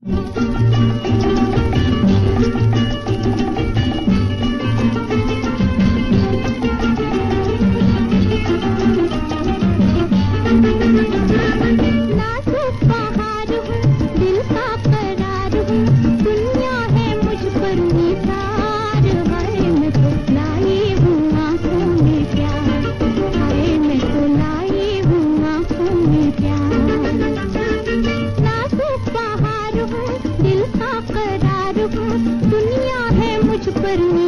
Música ಬರುವೆ